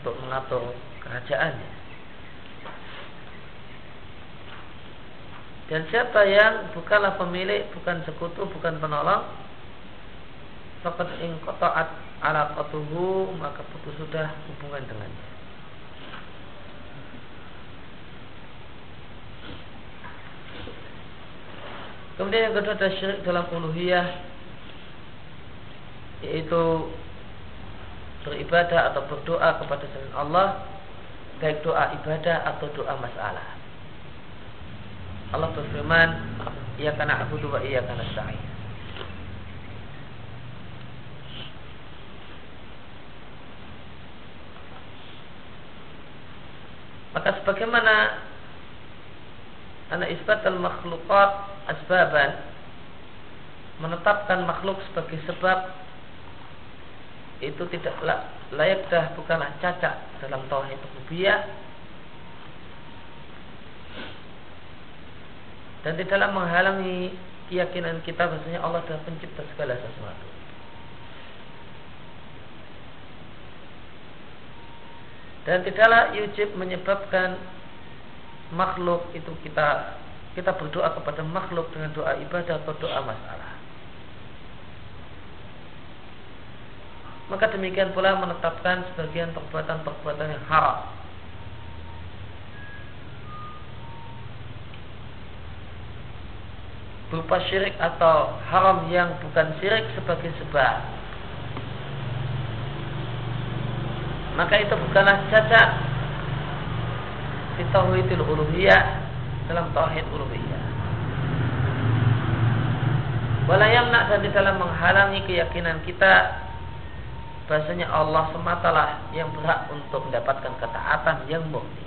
untuk mengatur kerajaannya. Dan siapa yang bukanlah pemilik, bukan sekutu, bukan penolong, Fakat ing qata'at ala qatuhu maka putus sudah hubungan dengannya. Kemudian yang kedua adalah syirik dalam uluhiyah yaitu beribadah atau berdoa kepada selain Allah baik doa ibadah atau doa masalah. Allah berfirman, "Ia kana abudu wa iya kana nasta'in." Maka sebagaimana anak isbat al makhlukat asbaban menetapkan makhluk sebagai sebab itu tidak layak dah bukanlah cacat dalam tauhid rububiyah dan tidaklah menghalangi keyakinan kita bahwasanya Allah adalah pencipta segala sesuatu. Dan tidaklah yujib menyebabkan makhluk itu kita kita berdoa kepada makhluk dengan doa ibadah atau doa masalah. Maka demikian pula menetapkan sebagian perbuatan-perbuatan yang haram. Berupa syirik atau haram yang bukan syirik sebagai sebab. Maka itu bukanlah cacat di tauhidul uluhiyah dalam tauhid uluhiyah. Walayamna dan di dalam menghalangi keyakinan kita bahasanya Allah sematalah yang berhak untuk mendapatkan ketaatan yang murni.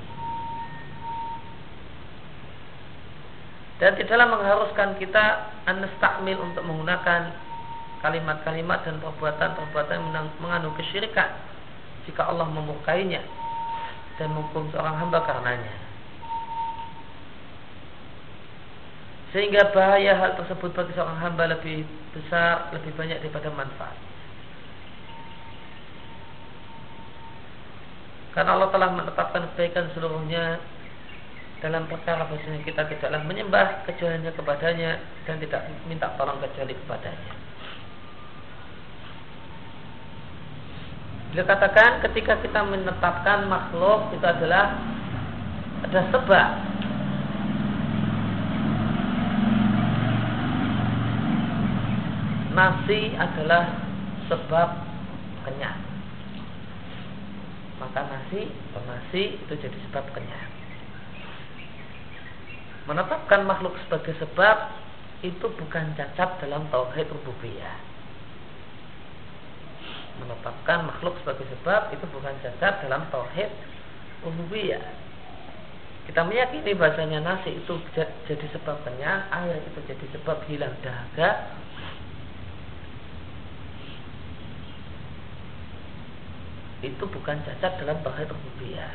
Dan tidaklah mengharuskan kita anestakmil untuk menggunakan kalimat-kalimat dan perbuatan-perbuatan yang mengandung kesyirikan jika Allah memukainya dan menghukum seorang hamba karenanya. Sehingga bahaya hal tersebut bagi seorang hamba lebih besar, lebih banyak daripada manfaat. Karena Allah telah menetapkan kebaikan seluruhnya dalam perkara bahasanya kita tidaklah menyembah kecuali kepadanya dan tidak minta tolong kecuali kepadanya. Beliau katakan ketika kita menetapkan makhluk itu adalah ada sebab nasi adalah sebab kenyang maka nasi nasi itu jadi sebab kenyang. Menetapkan makhluk sebagai sebab itu bukan cacat dalam tauhid rububiyah. Menetapkan makhluk sebagai sebab itu bukan cacat dalam tauhid rububiyah. Kita meyakini bahasanya nasi itu jadi sebab kenyang, air itu jadi sebab hilang dahaga, itu bukan cacat dalam tauhid rububiyah.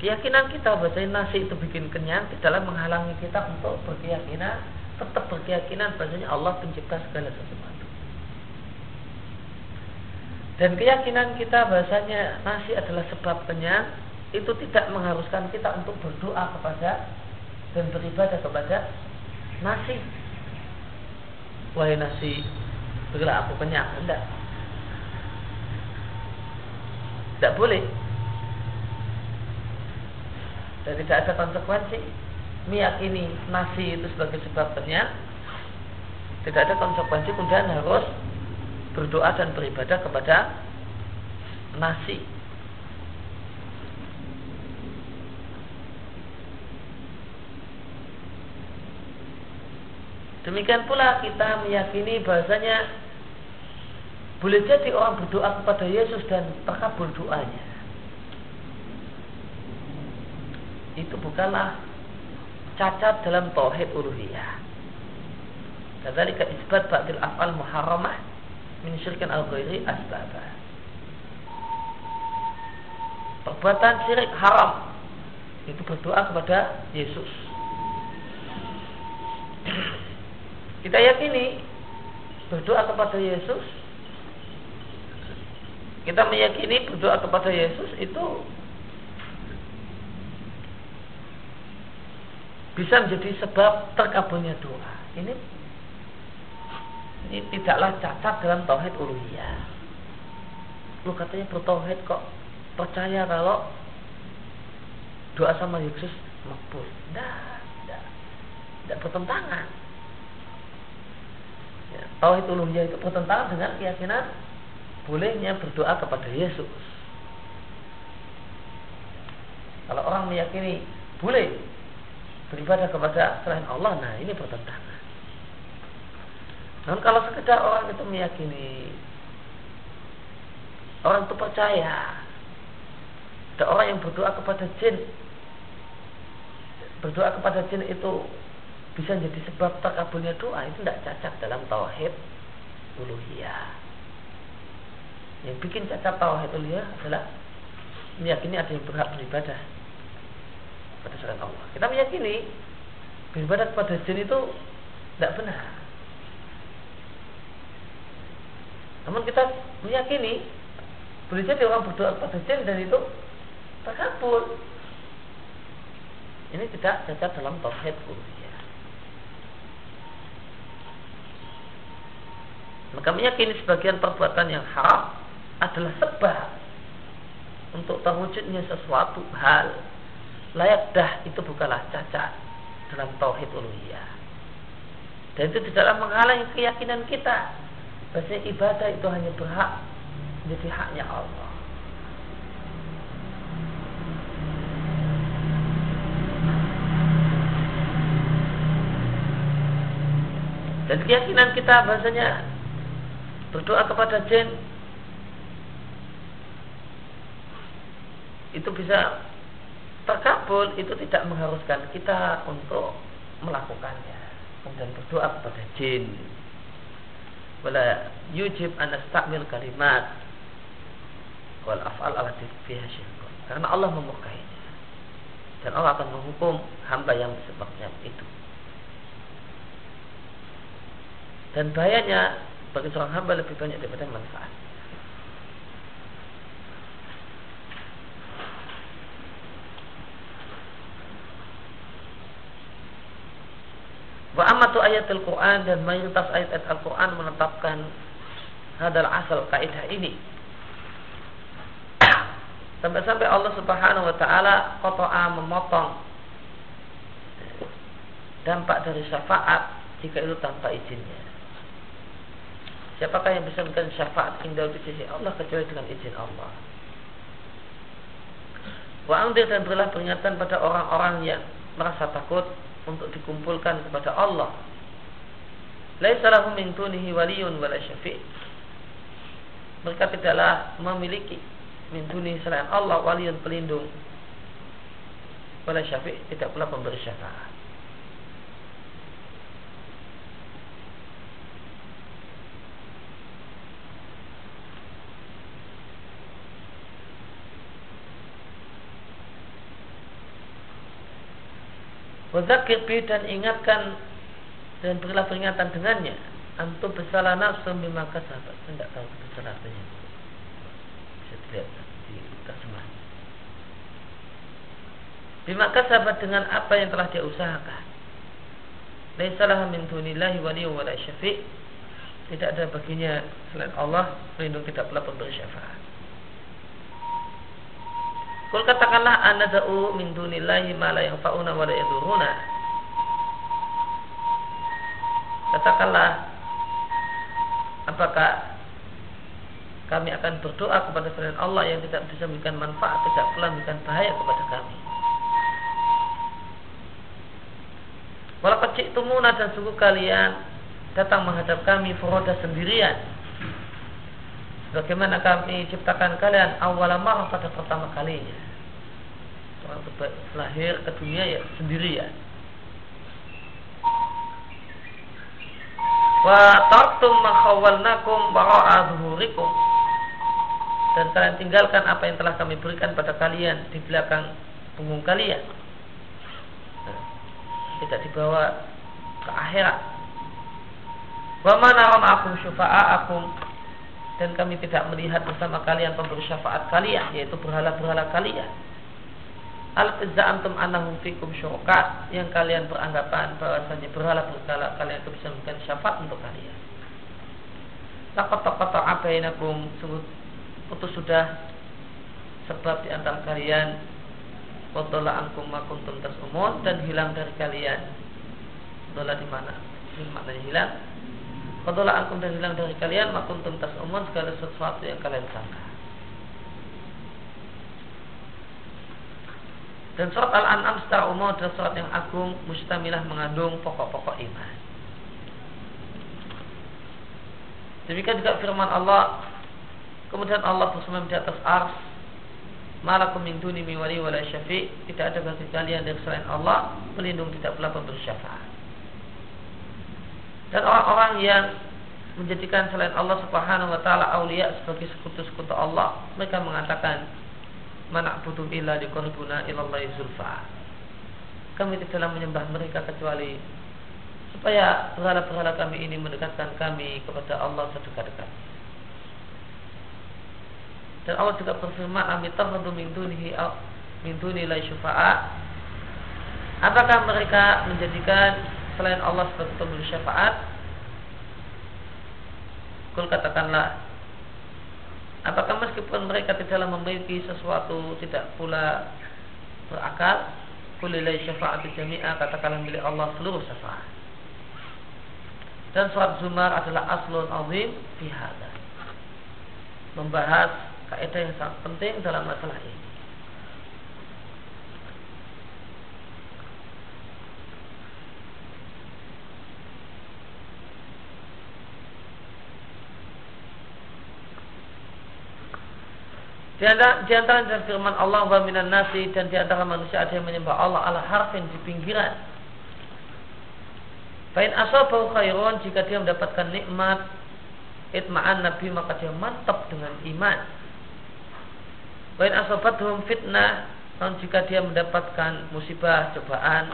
Keyakinan kita bahwa nasi itu bikin kenyang tidaklah menghalangi kita untuk berkeyakinan tetap berkeyakinan bahasanya Allah pencipta segala sesuatu. Dan keyakinan kita bahasanya nasi adalah sebab kenyang itu tidak mengharuskan kita untuk berdoa kepada dan beribadah kepada nasi. Wahai nasi, berilah aku kenyang. Tidak. Tidak boleh. Dan tidak ada konsekuensi meyakini nasi itu sebagai sebab kenyang. Tidak ada konsekuensi kemudian harus berdoa dan beribadah kepada nasi. Demikian pula kita meyakini bahasanya boleh jadi orang berdoa kepada Yesus dan terkabul doanya. Itu bukanlah cacat dalam tauhid uluhiyah. Kadzalika isbat ba'dil af'al muharramah min syirkin al-ghairi asbaba. Perbuatan syirik haram itu berdoa kepada Yesus. Kita yakini berdoa kepada Yesus kita meyakini berdoa kepada Yesus itu bisa menjadi sebab terkabulnya doa. Ini ini tidaklah cacat dalam tauhid uluhiyah. Lu katanya bertauhid kok percaya kalau doa sama Yesus makbul. Tidak, tidak, tidak bertentangan. Ya, tauhid uluhiyah itu bertentangan dengan keyakinan bolehnya berdoa kepada Yesus. Kalau orang meyakini boleh beribadah kepada selain Allah, nah ini bertentangan. Namun kalau sekedar orang itu meyakini orang itu percaya ada orang yang berdoa kepada jin berdoa kepada jin itu bisa jadi sebab terkabulnya doa itu tidak cacat dalam tauhid uluhiyah yang bikin cacat tauhid uluhiyah adalah meyakini ada yang berhak beribadah pada selain Allah. Kita meyakini beribadah kepada jin itu tidak benar. Namun kita meyakini boleh jadi orang berdoa kepada jin dan itu terkabul. Ini tidak cacat dalam tauhid uluhiyah. Maka meyakini sebagian perbuatan yang haram adalah sebab untuk terwujudnya sesuatu hal. Layak dah itu bukanlah cacat dalam tauhid uluhiyah. Dan itu tidaklah menghalangi keyakinan kita. Bahwa ibadah itu hanya berhak menjadi haknya Allah. Dan keyakinan kita bahasanya berdoa kepada jin itu bisa terkabul itu tidak mengharuskan kita untuk melakukannya. Kemudian berdoa kepada jin. Wala yujib an nastamil kalimat. Wal af'al syirkun karena Allah memurkainya. Dan Allah akan menghukum hamba yang sebabnya itu. Dan bahayanya bagi seorang hamba lebih banyak daripada manfaat Wa amatu ayatul Quran dan mayoritas ayat-ayat Al-Quran menetapkan hadal asal kaidah ini. Sampai-sampai Allah Subhanahu wa taala qata'a memotong dampak dari syafaat jika itu tanpa izinnya. Siapakah yang bisa memberikan syafaat indah di sisi Allah kecuali dengan izin Allah? Wa dan berilah peringatan pada orang-orang yang merasa takut untuk dikumpulkan kepada Allah. Laisa lahum min dunihi waliyun wala syafi'. Mereka tidaklah memiliki min dunihi selain Allah waliyun pelindung wala syafi' tidak pula pemberi syafaat. Wadzakir bi dan ingatkan dan berilah peringatan dengannya. Antum bersalah nafsu bima kasabat. Tidak tahu bersalah artinya. Bisa dilihat di terjemah. Bima kasabat dengan apa yang telah dia usahakan. Laisalah min dunillahi waliyun wala syafi' Tidak ada baginya selain Allah pelindung tidak pula pemberi syafaat. Kul katakanlah anada'u min dunillahi ma la yanfa'una wa la yaduruna. Katakanlah apakah kami akan berdoa kepada selain Allah yang tidak bisa memberikan manfaat, tidak pula memberikan bahaya kepada kami. Walau kecil tumuna dan sungguh kalian datang menghadap kami furoda sendirian Bagaimana kami ciptakan kalian awal marah pada pertama kalinya. Orang lahir ke dunia ya sendiri ya. Wa tartum makhawalnakum bara'a dan kalian tinggalkan apa yang telah kami berikan pada kalian di belakang punggung kalian. Nah, tidak dibawa ke akhirat. Wa mana akum syufa'akum dan kami tidak melihat bersama kalian pemberi syafaat kalian yaitu berhala-berhala kalian al antum anahum fikum syuraka yang kalian beranggapan bahwasanya berhala berhala kalian itu bisa memberikan syafaat untuk kalian. Laqad taqata bainakum sungguh putus sudah sebab di antara kalian Wadala angkum makuntum tasumun dan hilang dari kalian. Wadala di mana? Maknanya hilang. Wadala angkum dan hilang dari kalian makuntum tasumun segala sesuatu yang kalian sangka. Dan surat Al-An'am secara umum adalah surat yang agung mustamilah mengandung pokok-pokok iman. Demikian juga firman Allah Kemudian Allah bersama di atas ars Malakum min duni mi wali wala syafi Tidak ada bagi kalian dari selain Allah Pelindung tidak pula pemberi syafaat Dan orang-orang yang Menjadikan selain Allah subhanahu wa ta'ala Aulia sebagai sekutu-sekutu Allah Mereka mengatakan mana butuh illa dikoribuna ilallahi zulfa. Kami tidaklah menyembah mereka kecuali supaya berhala-berhala kami ini mendekatkan kami kepada Allah sedekat-dekat. Dan Allah juga berfirman amit takhadu min dunihi min duni la syufa'a. Apakah mereka menjadikan selain Allah sebagai pemberi syafaat Kul katakanlah Apakah meskipun mereka tidaklah memiliki sesuatu tidak pula berakal Kulilai syafaat jami'ah katakanlah milik Allah seluruh syafaat. Dan surat Zumar adalah aslun azim fi Membahas kaidah yang sangat penting dalam masalah ini Di antara, di firman Allah wa minan nasi dan di antara manusia ada yang menyembah Allah ala harfin di pinggiran. Fain asabahu khairun jika dia mendapatkan nikmat itma'an nabi maka dia mantap dengan iman. Fain asabathum fitnah dan jika dia mendapatkan musibah cobaan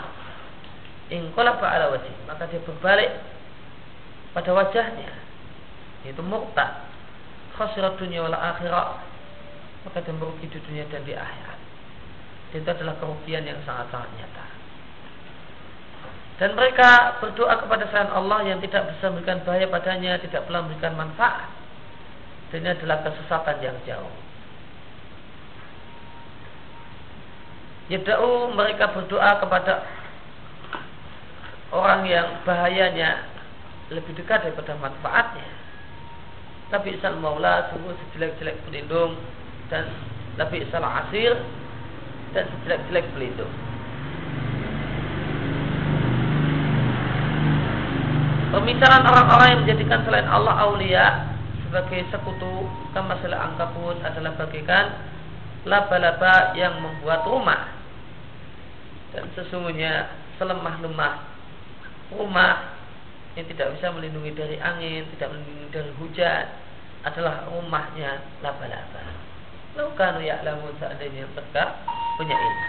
ingkola ala wajih maka dia berbalik pada wajahnya itu murtad khasirat dunia wal akhirat maka dia merugi di dunia dan di akhirat. Dan itu adalah kerugian yang sangat-sangat nyata. Dan mereka berdoa kepada selain Allah yang tidak bisa memberikan bahaya padanya, tidak pula memberikan manfaat. Dan ini adalah kesesatan yang jauh. Yada'u mereka berdoa kepada orang yang bahayanya lebih dekat daripada manfaatnya. Tapi isal maula sungguh sejelek-jelek pelindung dan lebih salah asir dan sejelek-jelek pelindung. Pemisahan orang-orang yang menjadikan selain Allah aulia sebagai sekutu kama sila angkabut adalah bagikan laba-laba yang membuat rumah dan sesungguhnya selemah-lemah rumah yang tidak bisa melindungi dari angin, tidak melindungi dari hujan adalah rumahnya laba-laba. Laukanu ya'lamun seandainya mereka punya ilmu.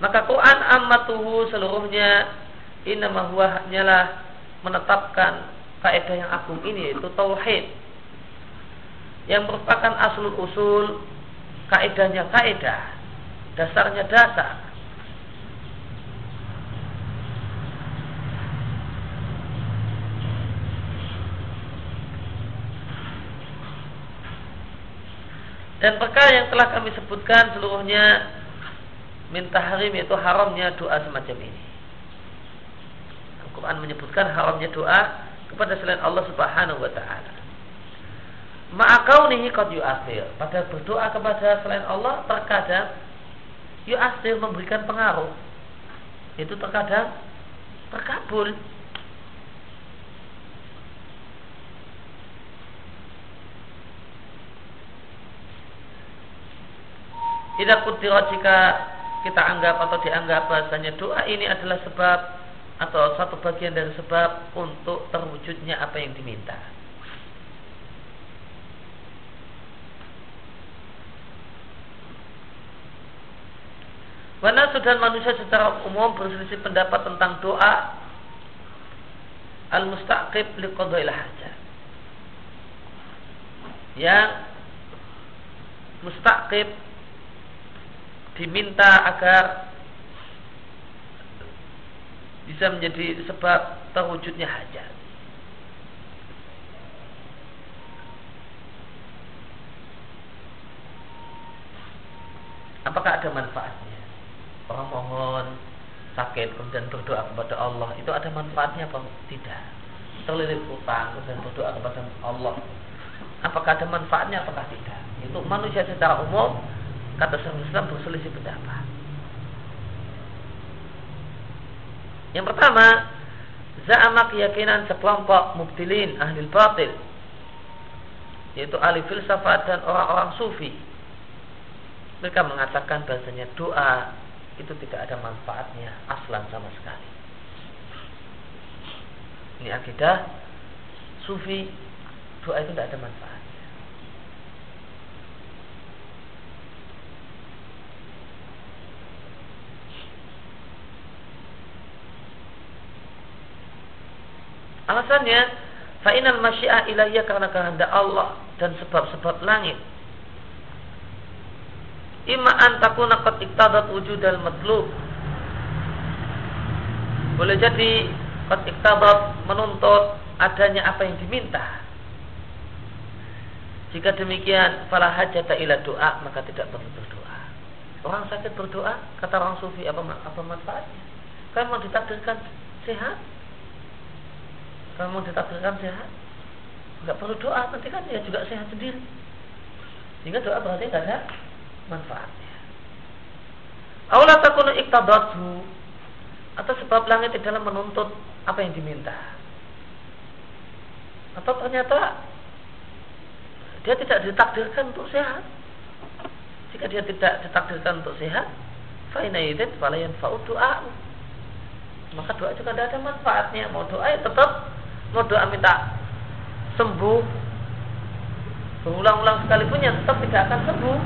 Maka Quran ammatuhu seluruhnya inama huwa hanyalah menetapkan kaidah yang agung ini yaitu tauhid yang merupakan asul usul kaidahnya kaidah dasarnya dasar Dan perkara yang telah kami sebutkan seluruhnya minta harim yaitu haramnya doa semacam ini. Al-Quran menyebutkan haramnya doa kepada selain Allah Subhanahu wa taala. Ma'akaunihi qad yu'athir. Pada berdoa kepada selain Allah terkadang yu'athir memberikan pengaruh. Itu terkadang terkabul Tidak kutira jika kita anggap atau dianggap bahasanya doa ini adalah sebab atau satu bagian dari sebab untuk terwujudnya apa yang diminta. Mana sudah manusia secara umum berselisih pendapat tentang doa al-mustaqib liqadha'il hajat. Yang mustaqib diminta agar bisa menjadi sebab terwujudnya hajat. Apakah ada manfaatnya? Orang mohon sakit kemudian berdoa kepada Allah itu ada manfaatnya apa tidak? Terlilit utang kemudian berdoa kepada Allah apakah ada manfaatnya apakah tidak? Itu manusia secara umum kata Islam berselisih pendapat. Yang pertama, za'ama keyakinan sekelompok mubtilin ahli batil yaitu ahli filsafat dan orang-orang sufi mereka mengatakan bahasanya doa itu tidak ada manfaatnya aslan sama sekali. Ini akidah sufi doa itu tidak ada manfaatnya. Alasannya, fa'inal masyiah ilahiyah karena kehendak Allah dan sebab-sebab langit Ima antakuna qad iktadat wujudal matlub. Boleh jadi qad iktadat menuntut adanya apa yang diminta. Jika demikian, fala hajata ila doa, maka tidak perlu berdoa. Orang sakit berdoa, kata orang sufi, apa, apa manfaatnya? Kalau mau ditakdirkan sehat, mau ditakdirkan sehat, nggak perlu doa, nanti kan dia juga sehat sendiri. Sehingga doa berarti nggak ada manfaatnya. Allah takunu iktadatu atau sebab langit di dalam menuntut apa yang diminta. Atau ternyata dia tidak ditakdirkan untuk sehat. Jika dia tidak ditakdirkan untuk sehat, fainaidin falayan doa. Maka doa juga tidak ada manfaatnya. Mau doa ya tetap mau doa minta sembuh berulang-ulang sekalipun ya tetap tidak akan sembuh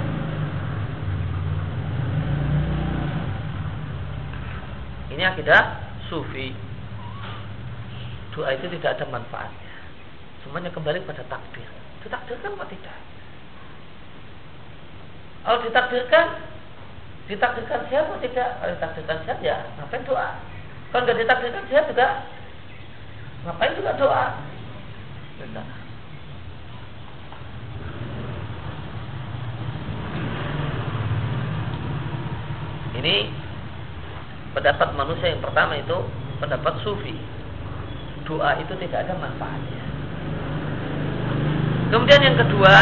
Ini akidah sufi. Doa itu tidak ada manfaatnya. Semuanya kembali pada takdir. Ditakdirkan apa tidak? Kalau ditakdirkan, ditakdirkan siapa tidak? Kalau ditakdirkan siapa ya ngapain doa? Kalau nggak ditakdirkan siapa juga ngapain juga doa? Tidak. Ini pendapat manusia yang pertama itu pendapat sufi. Doa itu tidak ada manfaatnya. Kemudian yang kedua,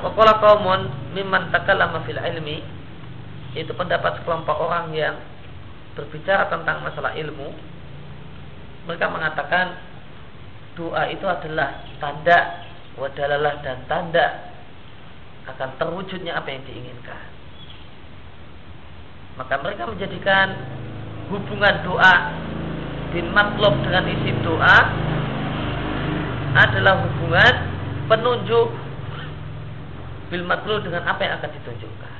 Waqala qaumun mimman takallama fil ilmi Yaitu pendapat sekelompok orang yang Berbicara tentang masalah ilmu Mereka mengatakan Doa itu adalah tanda Wadalalah dan tanda Akan terwujudnya apa yang diinginkan. Maka mereka menjadikan hubungan doa bin matlub dengan isi doa adalah hubungan penunjuk bil matlub dengan apa yang akan ditunjukkan.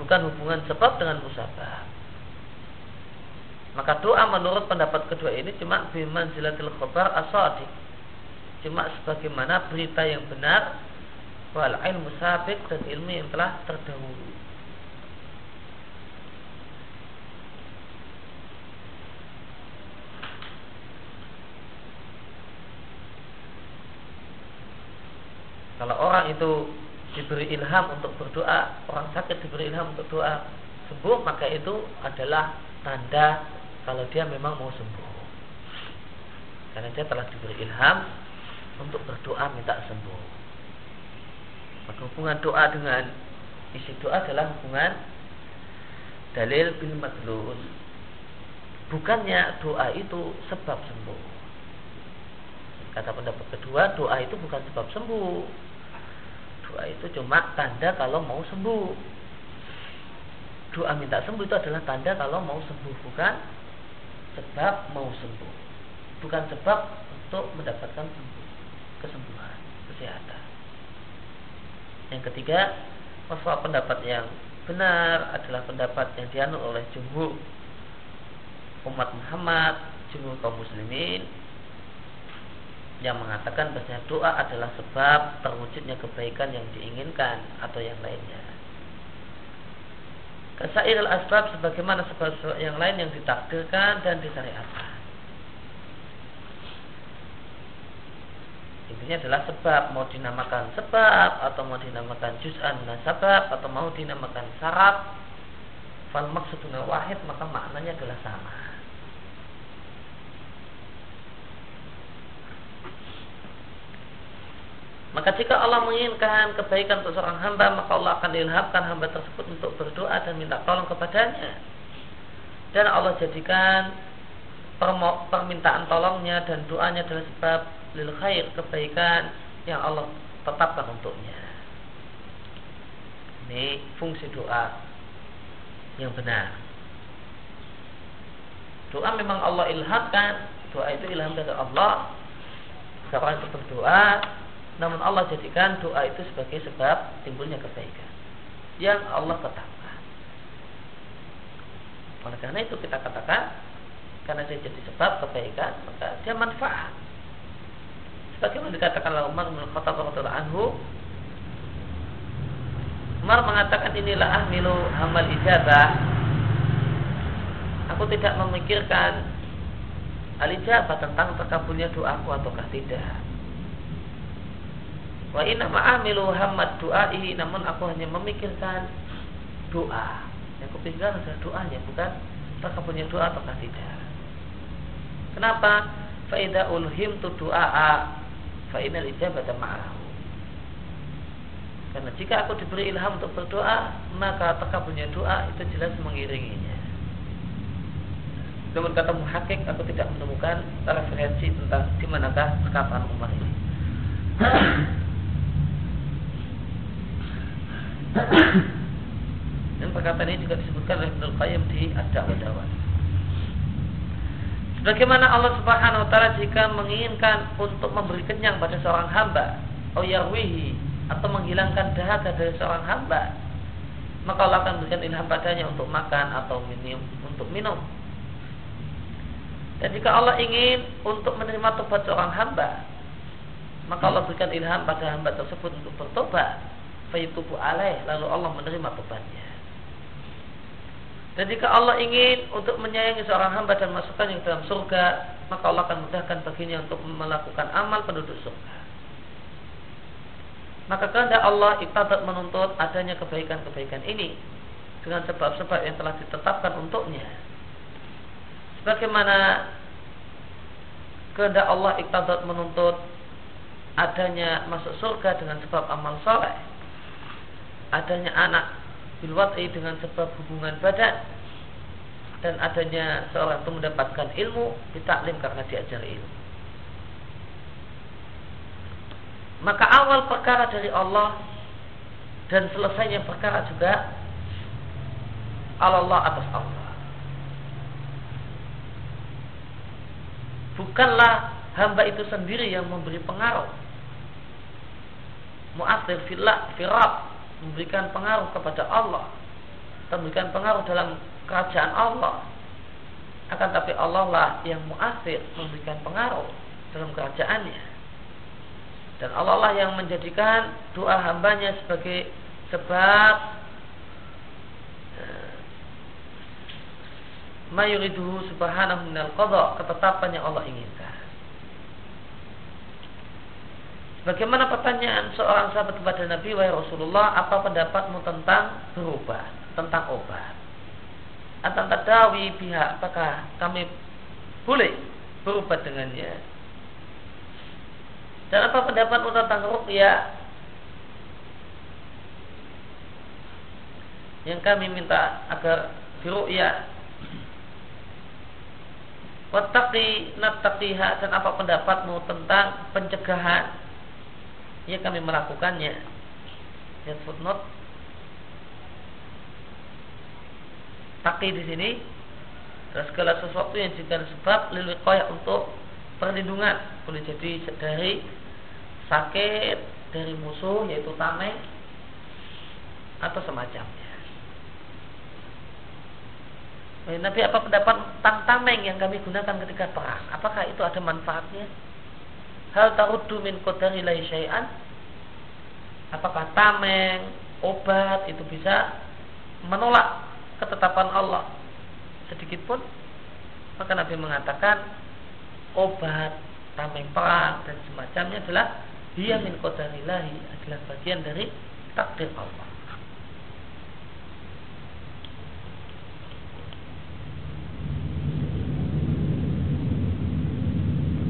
Bukan hubungan sebab dengan musabab maka doa menurut pendapat kedua ini cuma bimanzilatil khabar asadik cuma sebagaimana berita yang benar wal ilmu sabik dan ilmu yang telah terdahulu. Kalau orang itu diberi ilham untuk berdoa, orang sakit diberi ilham untuk doa sembuh, maka itu adalah tanda kalau dia memang mau sembuh. Karena dia telah diberi ilham untuk berdoa minta sembuh. Maka hubungan doa dengan isi doa adalah hubungan dalil bil madlul. Bukannya doa itu sebab sembuh. Kata pendapat kedua, doa itu bukan sebab sembuh. Doa itu cuma tanda kalau mau sembuh. Doa minta sembuh itu adalah tanda kalau mau sembuh, bukan sebab mau sembuh. Bukan sebab untuk mendapatkan sembuh, kesembuhan, kesehatan. Yang ketiga, masalah pendapat yang benar adalah pendapat yang dianut oleh jumhur umat Muhammad jumhur kaum muslimin yang mengatakan bahwa doa adalah sebab terwujudnya kebaikan yang diinginkan atau yang lainnya. Kesair al-asbab sebagaimana sebab-sebab yang lain yang ditakdirkan dan disyariatkan. Intinya adalah sebab mau dinamakan sebab atau mau dinamakan juz'an nasabab atau mau dinamakan syarat fal maksuduna wahid maka maknanya adalah sama. Maka jika Allah menginginkan kebaikan untuk seorang hamba, maka Allah akan ilhamkan hamba tersebut untuk berdoa dan minta tolong kepadanya. Dan Allah jadikan permintaan tolongnya dan doanya adalah sebab lil khair kebaikan yang Allah tetapkan untuknya. Ini fungsi doa yang benar. Doa memang Allah ilhamkan, doa itu ilham dari Allah. Seorang itu berdoa, namun Allah jadikan doa itu sebagai sebab timbulnya kebaikan yang Allah tetapkan. Oleh karena itu kita katakan karena dia jadi sebab kebaikan maka dia manfaat. Sebagaimana dikatakan oleh Umar bin Khattab anhu Umar mengatakan inilah ahmilu hamal ijabah Aku tidak memikirkan al-ijabah tentang terkabulnya doaku ataukah tidak Wa inna ma'amilu hamad du'aihi Namun aku hanya memikirkan doa Yang kupikirkan adalah doanya Bukan apakah punya doa atau tidak Kenapa? Fa'idha ulhim tu du'a'a Fa'inal ijabata ma'ahu Karena jika aku diberi ilham untuk berdoa Maka terkabulnya doa itu jelas mengiringinya namun kata muhakik aku tidak menemukan referensi tentang di manakah perkataan Umar ini. Dan perkataan ini juga disebutkan oleh Ibnu Qayyim di Ad-Da'wah Sebagaimana Allah Subhanahu wa taala jika menginginkan untuk memberi kenyang pada seorang hamba, atau yarwihi atau menghilangkan dahaga dari seorang hamba, maka Allah akan berikan ilham padanya untuk makan atau minum untuk minum. Dan jika Allah ingin untuk menerima tobat seorang hamba, maka Allah berikan ilham pada hamba tersebut untuk bertobat faytubu alaih lalu Allah menerima tobatnya. Dan jika Allah ingin untuk menyayangi seorang hamba dan masukkannya ke dalam surga, maka Allah akan mudahkan baginya untuk melakukan amal penduduk surga. Maka kehendak Allah iktadat menuntut adanya kebaikan-kebaikan ini dengan sebab-sebab yang telah ditetapkan untuknya. Sebagaimana kehendak Allah iktadat menuntut adanya masuk surga dengan sebab amal soleh adanya anak bilwat'i dengan sebab hubungan badan dan adanya seorang itu mendapatkan ilmu ditaklim karena diajar ilmu. Maka awal perkara dari Allah dan selesainya perkara juga Allah atas Allah. Bukanlah hamba itu sendiri yang memberi pengaruh. Mu'athir fillah firab memberikan pengaruh kepada Allah. Memberikan pengaruh dalam kerajaan Allah. Akan tapi Allah lah yang muasir memberikan pengaruh dalam kerajaannya. Dan Allah lah yang menjadikan doa hambanya sebagai sebab eh, mayuriduhu subhanahu minal qadha ketetapan yang Allah inginkan Bagaimana pertanyaan seorang sahabat kepada Nabi Wahai Rasulullah Apa pendapatmu tentang berubah Tentang obat? Atau tadawi pihak Apakah kami boleh berobat dengannya? Dan apa pendapatmu tentang ruqyah Yang kami minta agar diruqyah Wattaqi nattaqiha Dan apa pendapatmu tentang pencegahan ya kami melakukannya. Lihat footnote. Taki di sini. Dan segala sesuatu yang juga sebab lil untuk perlindungan. Boleh jadi dari sakit dari musuh yaitu tameng atau semacamnya. Nabi apa pendapat tentang tameng yang kami gunakan ketika perang? Apakah itu ada manfaatnya? Hal taruddu min qadari syai'an? Apakah tameng, obat itu bisa menolak ketetapan Allah sedikit pun? Maka Nabi mengatakan obat, tameng perang dan semacamnya adalah dia min qadarillahi adalah bagian dari takdir Allah.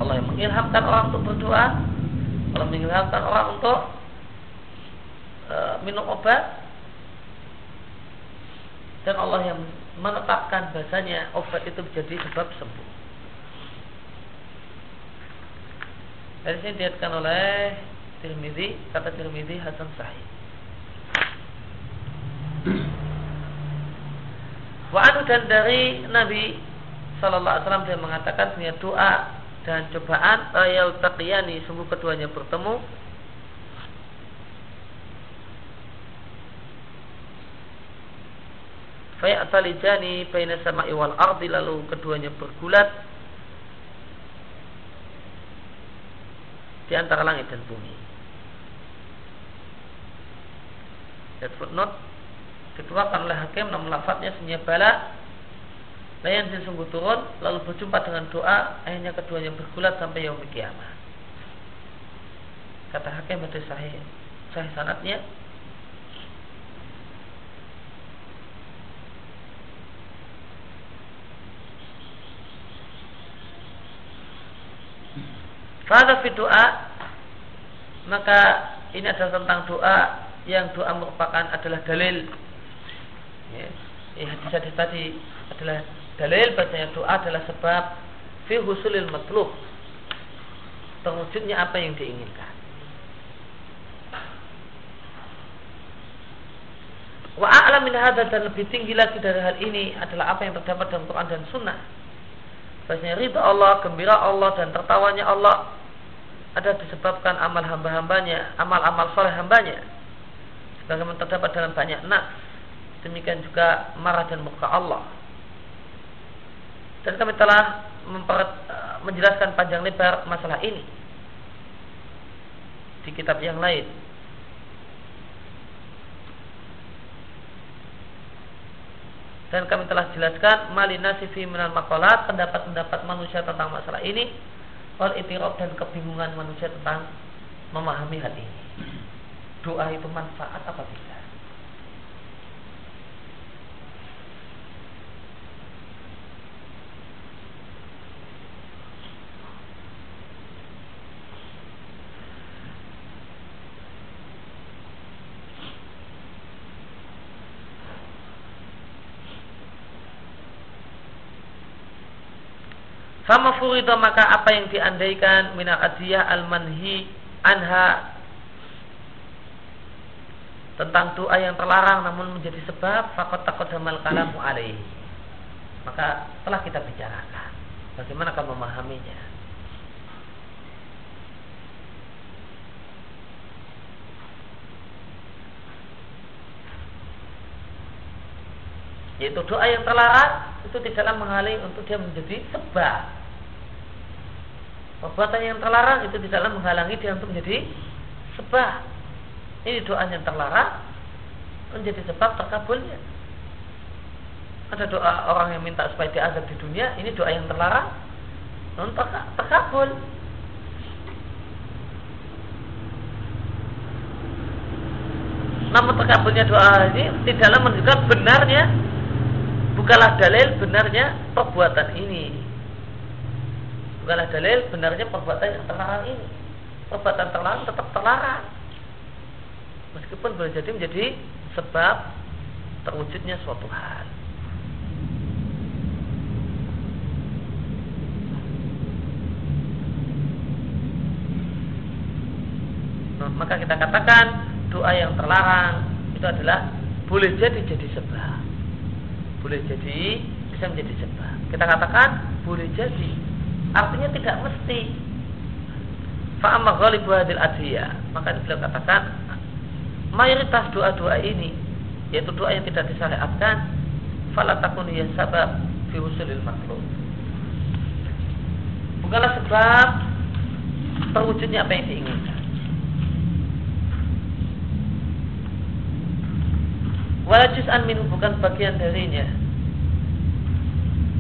Allah yang mengilhamkan orang untuk berdoa Allah mengilhamkan orang untuk e, minum obat dan Allah yang menetapkan bahasanya obat itu menjadi sebab sembuh. Dari sini dilihatkan oleh Tirmidzi kata Tirmidzi Hasan Sahih. Wa dan dari Nabi Sallallahu Alaihi Wasallam dia mengatakan punya doa dan cobaan ayat taqiyani sungguh keduanya bertemu. Fayatalijani baina sama'i wal ardi lalu keduanya bergulat di antara langit dan bumi. Dan footnote. Dikeluarkan oleh hakim namun lafadznya senyabala Layan sungguh turun lalu berjumpa dengan doa akhirnya keduanya bergulat sampai yaumul kiamat. Kata hakim itu sahih sahih sanatnya Fada fi doa maka ini adalah tentang doa yang doa merupakan adalah dalil ya, ya hadis-hadis tadi adalah Dalil bacanya doa adalah sebab fi husulil matlub. Terwujudnya apa yang diinginkan. Wa a'lam min hadha dan lebih tinggi lagi dari hal ini adalah apa yang terdapat dalam Quran dan Sunnah. Bahasanya ridha Allah, gembira Allah dan tertawanya Allah ada disebabkan amal hamba-hambanya, amal-amal soleh hambanya. Sebagaimana terdapat dalam banyak nas. Demikian juga marah dan muka Allah dan kami telah memper, eh, menjelaskan panjang lebar masalah ini di kitab yang lain. Dan kami telah jelaskan malinasi fi minal makalat pendapat-pendapat manusia tentang masalah ini wal itirab dan kebingungan manusia tentang memahami hal ini. Doa itu manfaat apa tidak? Furida maka apa yang diandaikan minal adiyah al manhi anha tentang doa yang terlarang namun menjadi sebab fakot takut damal kalamu alaih maka telah kita bicarakan bagaimana kamu memahaminya. Yaitu doa yang terlarang itu tidaklah menghalangi untuk dia menjadi sebab perbuatan yang terlarang itu tidaklah menghalangi dia untuk menjadi sebab. Ini doa yang terlarang menjadi sebab terkabulnya. Ada doa orang yang minta supaya diazab di dunia ini doa yang terlarang untuk terkabul. Namun terkabulnya doa ini tidaklah menunjukkan benarnya bukanlah dalil benarnya perbuatan ini bukanlah dalil benarnya perbuatan yang terlarang ini perbuatan terlarang tetap terlarang meskipun boleh jadi menjadi sebab terwujudnya suatu hal nah, maka kita katakan doa yang terlarang itu adalah boleh jadi jadi sebab boleh jadi bisa menjadi sebab. Kita katakan boleh jadi. Artinya tidak mesti. Fa'amma ghalibu hadil adhiya. Maka beliau katakan mayoritas doa-doa ini yaitu doa yang tidak disyariatkan fala takun hiya sabab fi usulil matlub. Bukanlah sebab terwujudnya apa yang diinginkan. Wala juz'an minhu bukan bagian darinya.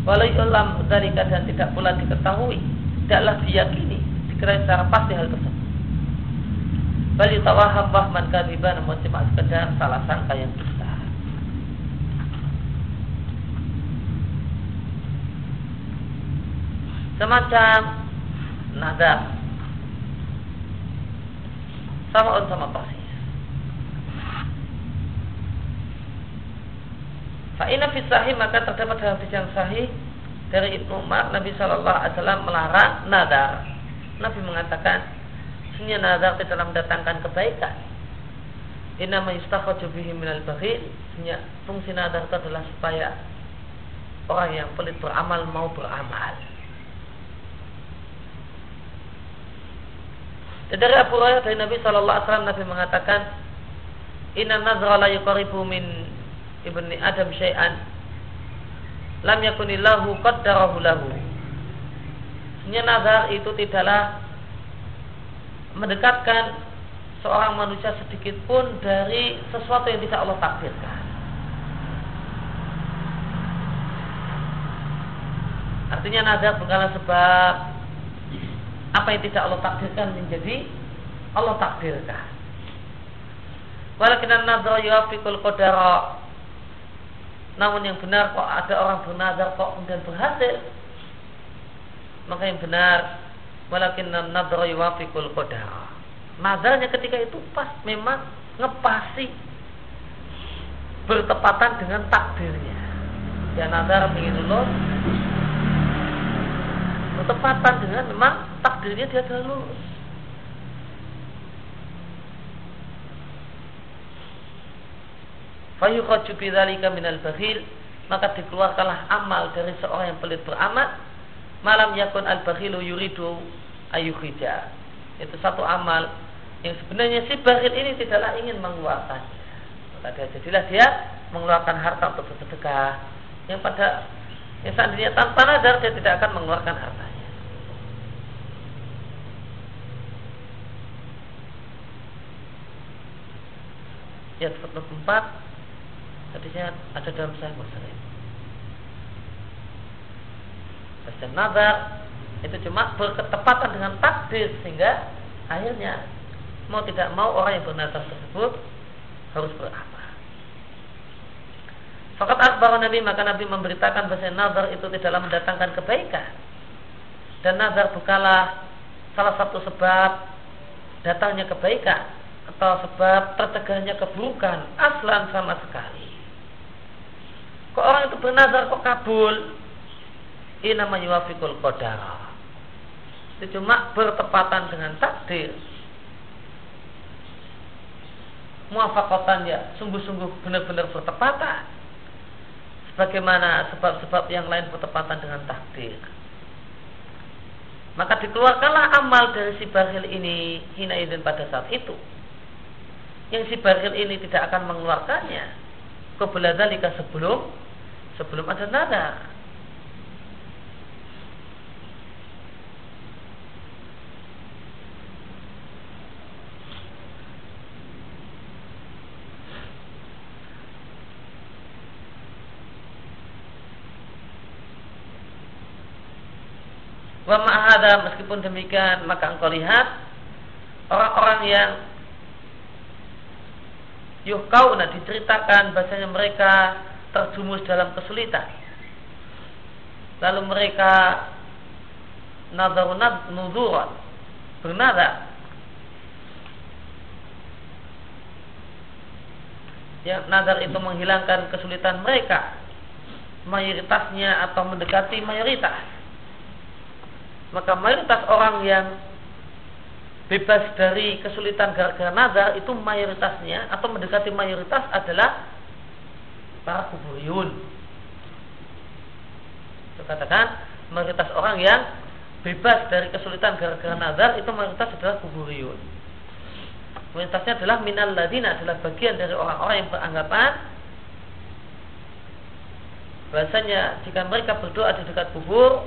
Walau ulam dari keadaan tidak pula diketahui, tidaklah diyakini, dikira secara pasti hal tersebut. Bali tawaham wahman kadiba namun cuma sekedar salah sangka yang dusta. Semacam nada sama sama persis. Fa'ina sahih maka terdapat dalam hadis yang sahih dari Ibnu Umar Nabi Shallallahu Alaihi Wasallam melarang nadar. Nabi mengatakan sesungguhnya nadar tidak mendatangkan kebaikan. Inama yustakhraju bihi minal bakhil. Sesungguhnya fungsi nadar itu adalah supaya orang yang pelit beramal mau beramal. Dan dari Abu Hurairah dari Nabi Wasallam Nabi mengatakan Inna nazra la yuqaribu min ibni Adam syai'an lam yakunillahu qaddarahu lahu. Nazar itu tidaklah mendekatkan seorang manusia sedikit pun dari sesuatu yang tidak Allah takdirkan. Artinya nazar bukanlah sebab apa yang tidak Allah takdirkan menjadi Allah takdirkan. Walakin an-nadra yuafiqul qadara namun yang benar kok ada orang bernazar kok kemudian berhasil. Maka yang benar walakin nadra yuwafiqul qadar. Nazarnya ketika itu pas memang ngepasi bertepatan dengan takdirnya. Ya nazar ingin lulus bertepatan dengan memang takdirnya dia telah lulus. Fayukhraju bidzalika minal bakhil. Maka dikeluarkanlah amal dari seorang yang pelit beramal. Malam yakun al bakhilu yuridu ayukhrija. Itu satu amal yang sebenarnya si bakhil ini tidaklah ingin mengeluarkan maka dia jadilah dia mengeluarkan harta untuk bersedekah. Yang pada yang seandainya tanpa nazar dia tidak akan mengeluarkan hartanya. Ya, tempat Hadisnya ada dalam Sahih Muslim. Baca nazar itu cuma berketepatan dengan takdir sehingga akhirnya mau tidak mau orang yang bernazar tersebut harus beramal. Fakat akbar Nabi maka Nabi memberitakan bahwa nazar itu tidaklah mendatangkan kebaikan dan nazar bukanlah salah satu sebab datangnya kebaikan atau sebab tercegahnya keburukan aslan sama sekali. Kok orang itu bernazar kok kabul? Ini namanya wafikul qadar. Itu cuma bertepatan dengan takdir. Muafakotan ya sungguh-sungguh benar-benar bertepatan. Sebagaimana sebab-sebab yang lain bertepatan dengan takdir. Maka dikeluarkanlah amal dari si bakhil ini hina izin pada saat itu. Yang si bakhil ini tidak akan mengeluarkannya. Kebeladalika sebelum sebelum ada nada. Wa meskipun demikian maka engkau lihat orang-orang yang yuhkauna diceritakan bahasanya mereka terjumus dalam kesulitan. Lalu mereka nadarunat nuduran bernada yang nadar itu menghilangkan kesulitan mereka mayoritasnya atau mendekati mayoritas maka mayoritas orang yang bebas dari kesulitan gara-gara nadar itu mayoritasnya atau mendekati mayoritas adalah para kuburiyun. Itu katakan mayoritas orang yang bebas dari kesulitan gara-gara nazar itu mayoritas adalah kuburiyun. Mayoritasnya adalah minal ladina adalah bagian dari orang-orang yang beranggapan bahasanya jika mereka berdoa di dekat kubur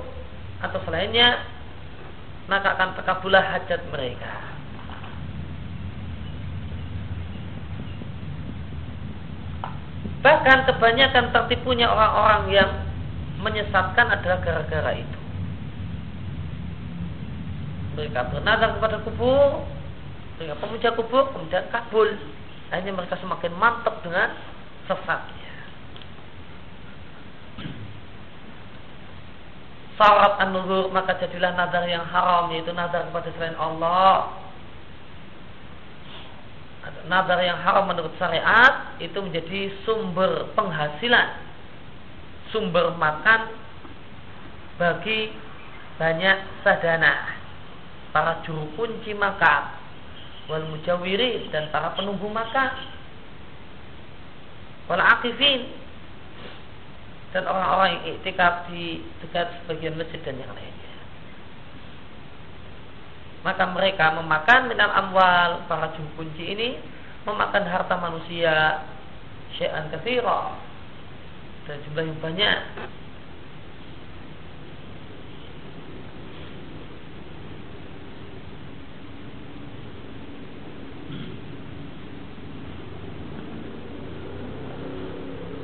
atau selainnya maka akan terkabulah hajat mereka. Bahkan kebanyakan tertipunya orang-orang yang menyesatkan adalah gara-gara itu. Mereka bernazar kepada kubur, mereka pemuja kubur, kemudian kabul. Akhirnya mereka semakin mantap dengan sesatnya. Sarat an-nuzur maka jadilah nazar yang haram yaitu nazar kepada selain Allah. Nazar yang haram menurut syariat itu menjadi sumber penghasilan, sumber makan bagi banyak sadana para juru kunci makan wal mujawiri dan para penunggu makan wal akifin dan orang-orang yang iktikaf di dekat sebagian masjid dan yang lainnya. Maka mereka memakan minal amwal para juru kunci ini memakan harta manusia syai'an katsira. Dan jumlah yang banyak.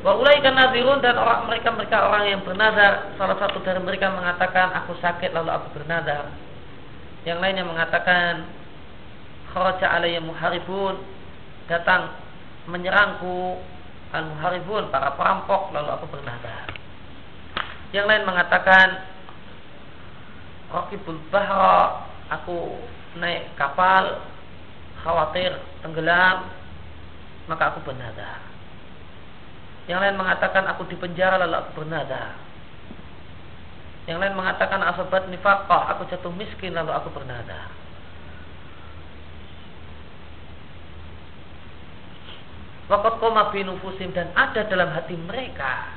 Wa ulaika nazirun dan orang mereka mereka orang yang bernazar, salah satu dari mereka mengatakan aku sakit lalu aku bernazar. Yang lainnya mengatakan kharaja alayya muharibun datang menyerangku al muharibun para perampok lalu aku bernazar. Yang lain mengatakan Rokibul bahra aku naik kapal khawatir tenggelam maka aku bernazar. Yang lain mengatakan aku di penjara lalu aku bernada. Yang lain mengatakan asabat nifaqah, aku jatuh miskin lalu aku bernada. Wakat koma binufusim dan ada dalam hati mereka.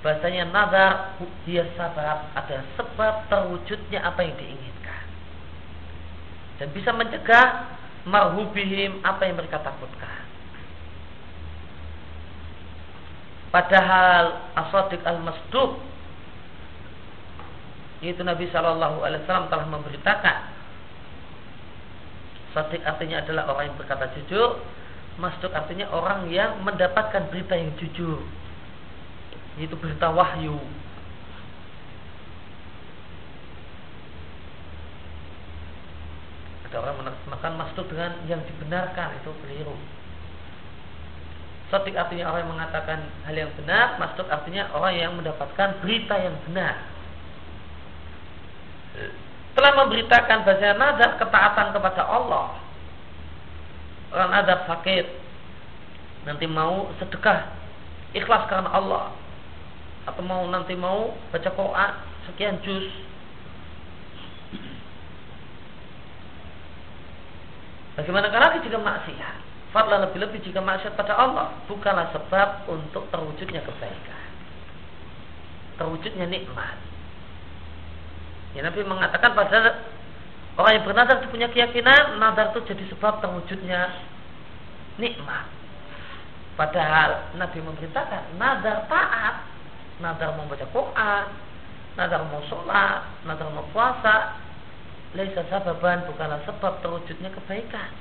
Bahasanya nazar dia sabab ada sebab terwujudnya apa yang diinginkan. Dan bisa mencegah marhubihim apa yang mereka takutkan. Padahal As-Sadiq Al-Masduq itu Nabi Shallallahu Alaihi Wasallam telah memberitakan. Sadiq artinya adalah orang yang berkata jujur Masduq artinya orang yang mendapatkan berita yang jujur Itu berita wahyu Ada orang menerjemahkan masduk dengan yang dibenarkan Itu keliru Sotik artinya orang yang mengatakan hal yang benar, masuk artinya orang yang mendapatkan berita yang benar. Telah memberitakan bahasa nazar ketaatan kepada Allah. Orang nazar sakit, nanti mau sedekah, ikhlas karena Allah, atau mau nanti mau baca Quran sekian juz. Bagaimana lagi jika maksiat? Fadlah lebih-lebih jika maksiat pada Allah bukanlah sebab untuk terwujudnya kebaikan. Terwujudnya nikmat. Ya Nabi mengatakan pada orang yang bernazar punya keyakinan nazar itu jadi sebab terwujudnya nikmat. Padahal Nabi memberitakan nazar taat, nazar mau baca Quran, nazar mau sholat, nazar mau puasa, laisa sababan bukanlah sebab terwujudnya kebaikan.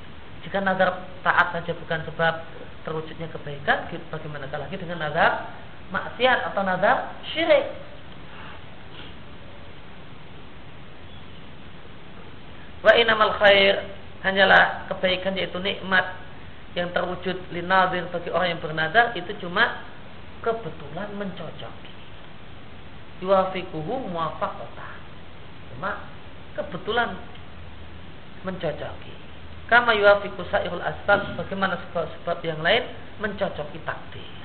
Jika nazar taat saja bukan sebab terwujudnya kebaikan, bagaimana lagi dengan nazar maksiat atau nazar syirik? Wa inamal khair hanyalah kebaikan yaitu nikmat yang terwujud linazir bagi orang yang bernazar itu cuma kebetulan mencocoki. Yuafikuhu muafakota. Cuma kebetulan mencocoki. Kama yuafiku sa'irul asbab Bagaimana sebab-sebab yang lain Mencocoki takdir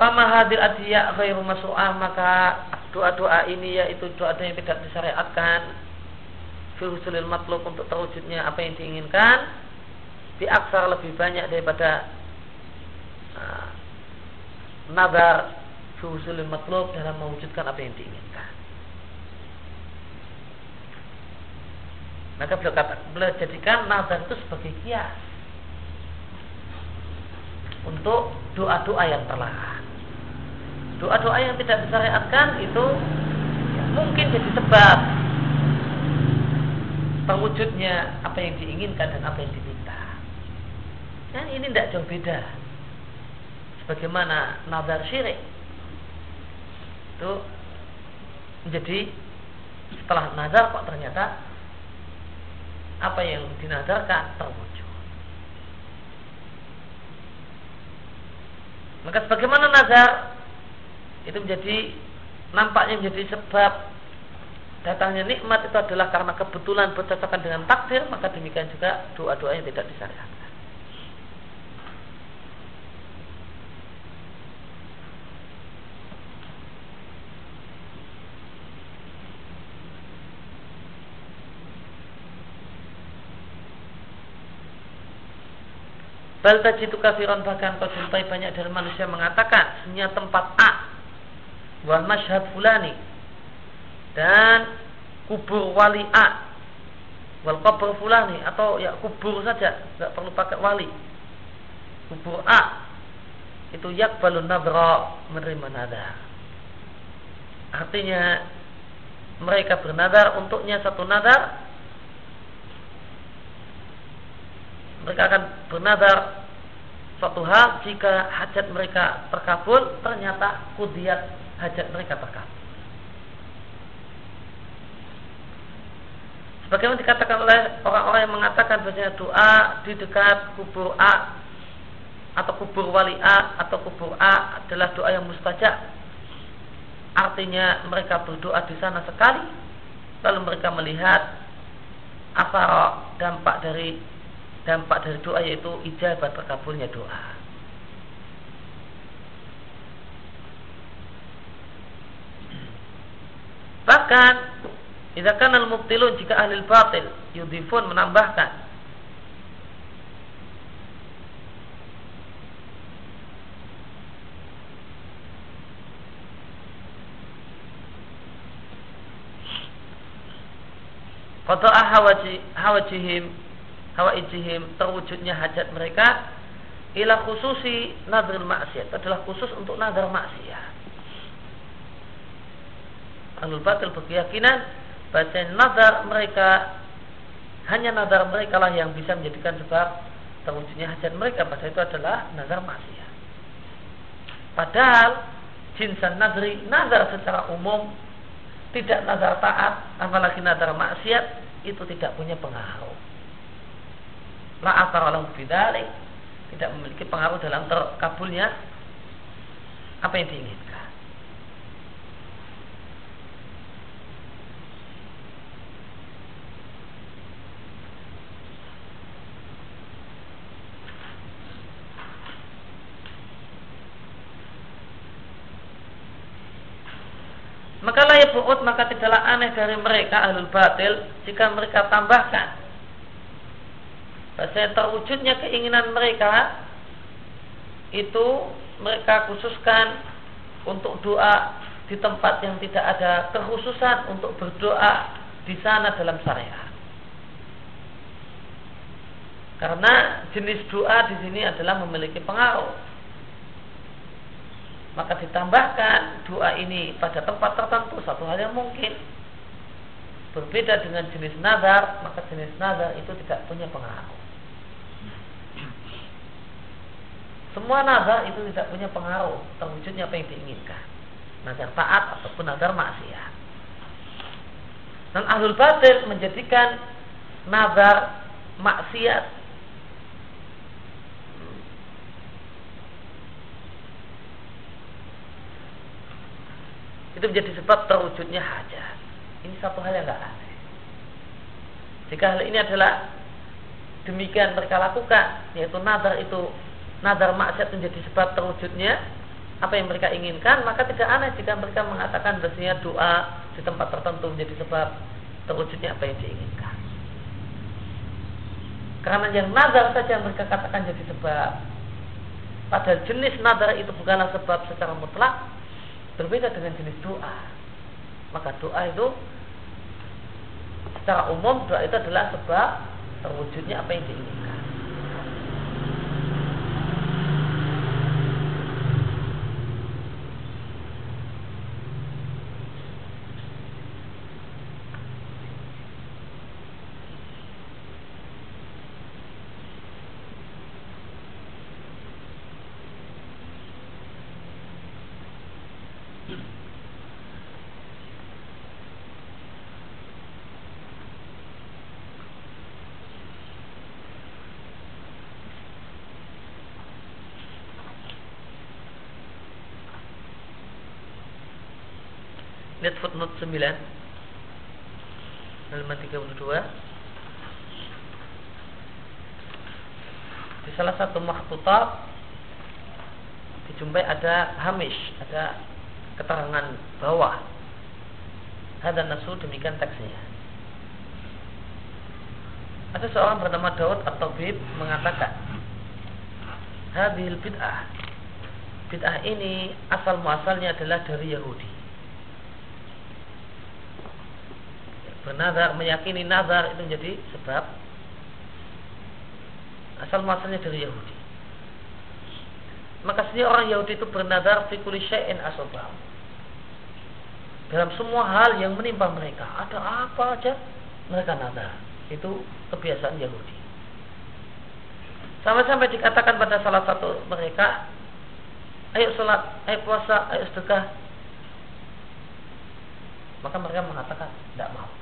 Fama hadir adiya ghairu masu'ah Maka doa-doa ini yaitu doa-doa yang tidak disyariatkan Fihusulil matlub untuk terwujudnya apa yang diinginkan Diaksar lebih banyak daripada uh, Nazar Fuhusulul matlub dalam mewujudkan apa yang diinginkan. Maka beliau, kata, beliau jadikan nazar itu sebagai kias untuk doa-doa yang terlarang. Doa-doa yang tidak disyariatkan itu mungkin jadi sebab terwujudnya apa yang diinginkan dan apa yang diminta. Dan ini tidak jauh beda. Sebagaimana nazar syirik itu menjadi setelah nazar kok ternyata apa yang dinazarkan terwujud. Maka sebagaimana nazar itu menjadi nampaknya menjadi sebab datangnya nikmat itu adalah karena kebetulan berdasarkan dengan takdir maka demikian juga doa-doa yang tidak disyariatkan. Bal tajitu kafiran bahkan kau banyak dari manusia mengatakan sebenarnya tempat A wal masyhad fulani. Dan kubur wali A. Wal kubur fulani. Atau ya kubur saja. Tidak perlu pakai wali. Kubur A. Itu yak balun nadra menerima nadar. Artinya mereka bernadar untuknya satu nadar. Mereka akan bernadar suatu hal jika hajat mereka terkabul ternyata kudiat hajat mereka terkabul Sebagaimana dikatakan oleh orang-orang yang mengatakan bahasanya doa di dekat kubur A atau kubur wali A atau kubur A adalah doa yang mustajab. Artinya mereka berdoa di sana sekali, lalu mereka melihat apa dampak dari dampak dari doa yaitu ijabat terkabulnya doa. Bahkan jika kan al-mubtilun jika ahli batil yudhifun menambahkan Qada'a hawajihim terwujudnya hajat mereka ila khususi nadril maksiat adalah khusus untuk nadar maksiat. Alul batil berkeyakinan baca nadar mereka hanya nadar mereka lah yang bisa menjadikan sebab terwujudnya hajat mereka pada itu adalah nazar maksiat. Padahal jinsan nadri nazar secara umum tidak nazar taat apalagi nazar maksiat itu tidak punya pengaruh la bidalik tidak memiliki pengaruh dalam terkabulnya apa yang diinginkan. Buut maka tidaklah aneh dari mereka ahlul batil jika mereka tambahkan Bahasa terwujudnya keinginan mereka itu mereka khususkan untuk doa di tempat yang tidak ada kekhususan untuk berdoa di sana dalam syariat. Karena jenis doa di sini adalah memiliki pengaruh. Maka ditambahkan doa ini pada tempat tertentu satu hal yang mungkin berbeda dengan jenis nazar, maka jenis nazar itu tidak punya pengaruh. Semua nazar itu tidak punya pengaruh terwujudnya apa yang diinginkan. Nazar taat ataupun nazar maksiat. Dan ahlul batil menjadikan nazar maksiat itu menjadi sebab terwujudnya hajat. Ini satu hal yang tidak aneh. Jika hal ini adalah demikian mereka lakukan, yaitu nazar itu nadar maksiat menjadi sebab terwujudnya apa yang mereka inginkan, maka tidak aneh jika mereka mengatakan bahasanya doa di tempat tertentu menjadi sebab terwujudnya apa yang diinginkan. Karena yang nadar saja mereka katakan jadi sebab. Padahal jenis nadar itu bukanlah sebab secara mutlak berbeda dengan jenis doa. Maka doa itu secara umum doa itu adalah sebab terwujudnya apa yang diinginkan. Lihat footnote 9 halaman 32 di salah satu makhtutat dijumpai ada hamish, ada keterangan bawah. Ada nasu demikian teksnya. Ada seorang bernama Daud atau Bib mengatakan, Hadil bid'ah. Bid'ah ini asal muasalnya adalah dari Yahudi. Bernazar meyakini nazar itu menjadi sebab asal muasalnya dari Yahudi. Maka setiap orang Yahudi itu bernazar fi kulli. Dalam semua hal yang menimpa mereka, ada apa aja mereka nazar. Itu kebiasaan Yahudi. Sampai-sampai dikatakan pada salah satu mereka, ayo sholat, ayo puasa, ayo sedekah. Maka mereka mengatakan, tidak mau.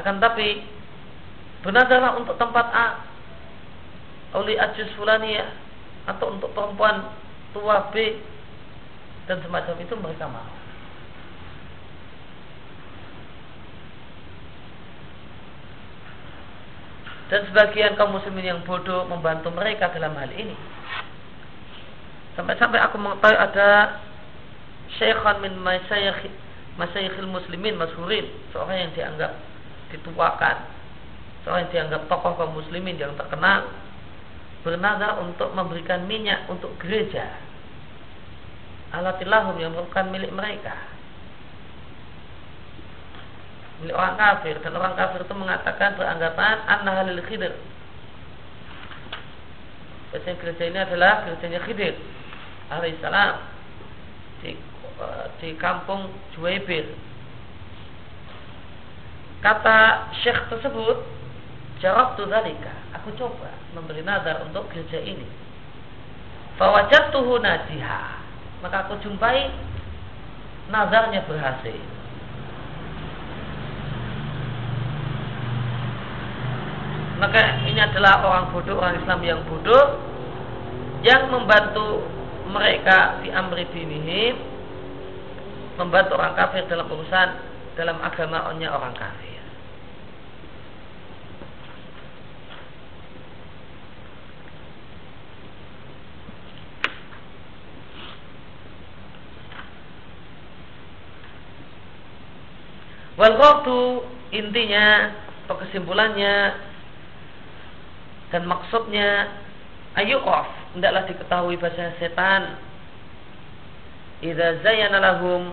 Akan tapi benarlah untuk tempat A oleh ajus fulania atau untuk perempuan tua B dan semacam itu mereka mau. Dan sebagian kaum muslimin yang bodoh membantu mereka dalam hal ini. Sampai-sampai aku mengetahui ada syekhan min masyayikhil muslimin mashurin, seorang yang dianggap dituakan. Yang dianggap tokoh kaum muslimin yang terkenal bernazar untuk memberikan minyak untuk gereja. Alatilahum yang merupakan milik mereka. Milik orang kafir. Dan orang kafir itu mengatakan beranggapan anna halil khidir Biasanya gereja ini adalah gerejanya Khidir alaihissalam. Di, di kampung Juwaibir Kata syekh tersebut, jawab tu dalika. Aku coba memberi nazar untuk gereja ini. tuhu najiha. Maka aku jumpai nazarnya berhasil. Maka ini adalah orang bodoh, orang Islam yang bodoh yang membantu mereka di amri dinihim membantu orang kafir dalam urusan dalam agamaannya orang kafir. Wal intinya atau kesimpulannya dan maksudnya ayuqaf hendaklah diketahui bahasa setan. Idza zayyana lahum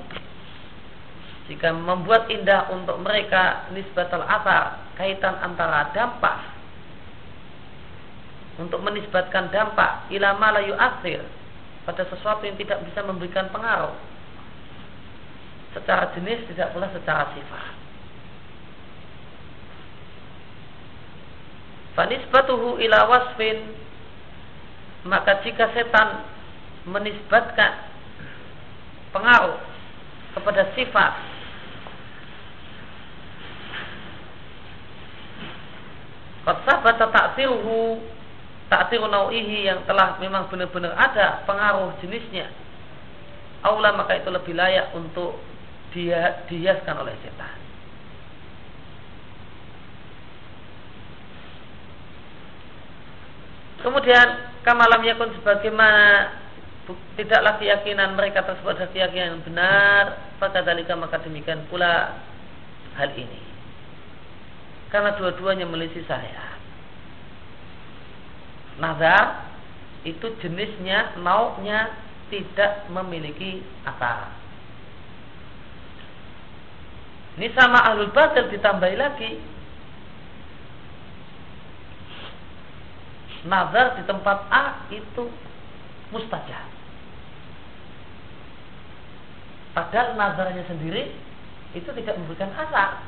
jika membuat indah untuk mereka nisbatul asar kaitan antara dampak untuk menisbatkan dampak ilama layu asir pada sesuatu yang tidak bisa memberikan pengaruh secara jenis tidak pula secara sifat. Fanisbatuhu ila wasfin maka jika setan menisbatkan pengaruh kepada sifat Qad sabata ta'tiruhu ta'tiru nau'ihi yang telah memang benar-benar ada pengaruh jenisnya. Aula maka itu lebih layak untuk dia dihiaskan oleh setan. Kemudian kamalam yakun sebagaimana tidaklah keyakinan mereka tersebut adalah keyakinan yang benar, pada dalika maka demikian pula hal ini. Karena dua-duanya melisi saya. Nazar itu jenisnya, naunya tidak memiliki akar Ini sama ahlul batil ditambahi lagi. Nazar di tempat A itu mustajab. Padahal nazarnya sendiri itu tidak memberikan asa.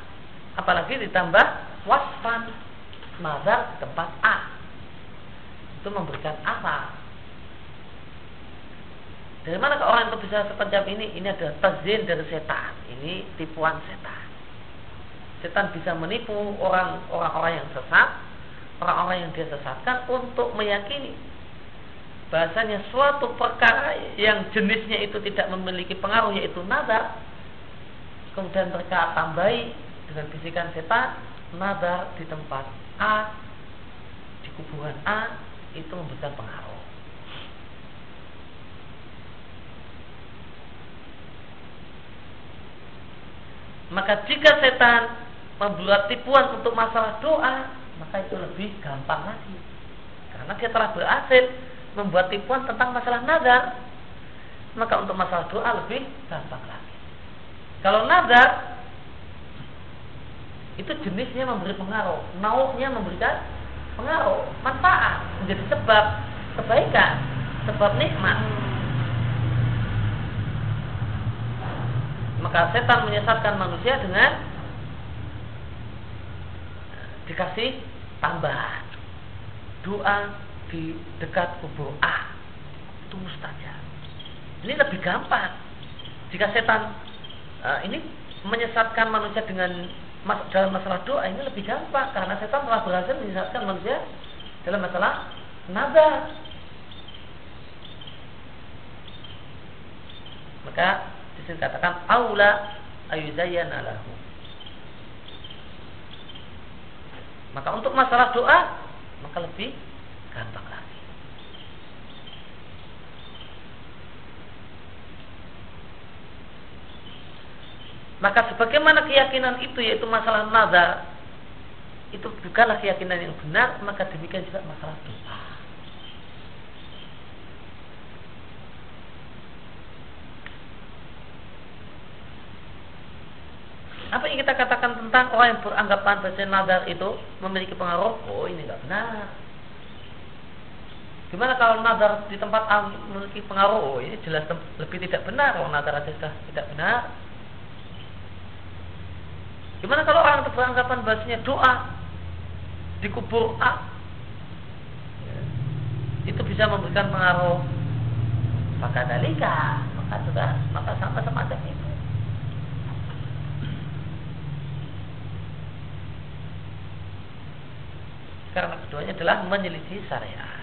Apalagi ditambah wasfan nazar di tempat A. Itu memberikan asa. Dari mana ke orang itu bisa seperti ini? Ini adalah tazin dari setan. Ini tipuan setan. Setan bisa menipu orang orang yang sesat, orang-orang yang dia sesatkan untuk meyakini bahasanya suatu perkara yang jenisnya itu tidak memiliki pengaruh yaitu nazar kemudian mereka tambahi dengan bisikan setan nazar di tempat A di kuburan A itu memberikan pengaruh. Maka jika setan membuat tipuan untuk masalah doa, maka itu lebih gampang lagi. Karena dia telah berhasil membuat tipuan tentang masalah nazar, maka untuk masalah doa lebih gampang lagi. Kalau nazar itu jenisnya memberi pengaruh, naunya memberikan pengaruh, manfaat, menjadi sebab kebaikan, sebab nikmat. Maka setan menyesatkan manusia dengan dikasih tambahan doa di dekat kubur A itu mustajab. Ini lebih gampang. Jika setan uh, ini menyesatkan manusia dengan mas, dalam masalah doa ini lebih gampang karena setan telah berhasil menyesatkan manusia dalam masalah nazar. Maka di sini katakan aula ayuzayyana lahu. Maka untuk masalah doa maka lebih gampang lagi. Maka sebagaimana keyakinan itu yaitu masalah nazar itu bukanlah keyakinan yang benar, maka demikian juga masalah doa. Apa yang kita katakan tentang orang yang beranggapan bahwa nazar itu memiliki pengaruh? Oh ini nggak benar. Gimana kalau nazar di tempat A memiliki pengaruh? Oh ini jelas lebih tidak benar. Kalau nazar aja sudah tidak benar. Gimana kalau orang itu beranggapan bahasanya doa di kubur A itu bisa memberikan pengaruh maka dalika maka sudah maka sama semacam itu karena keduanya adalah menyelisih syariat.